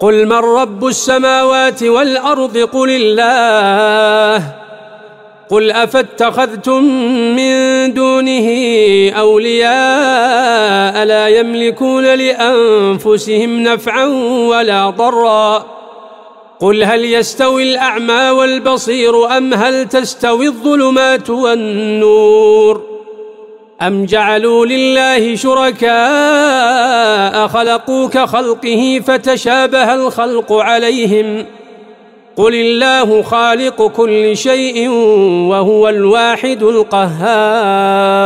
قل من رب السماوات والأرض قل الله. قل أفاتخذتم من دونه أولياء لا يملكون لأنفسهم نفعا ولا ضرا. قل هل يستوي الأعمى والبصير أم هل تستوي الظلمات والنور. أم جعلوا لله شركاء خلقوا كخلقه فتشابه الخلق عليهم قل الله خالق كل شيء وهو الواحد القهار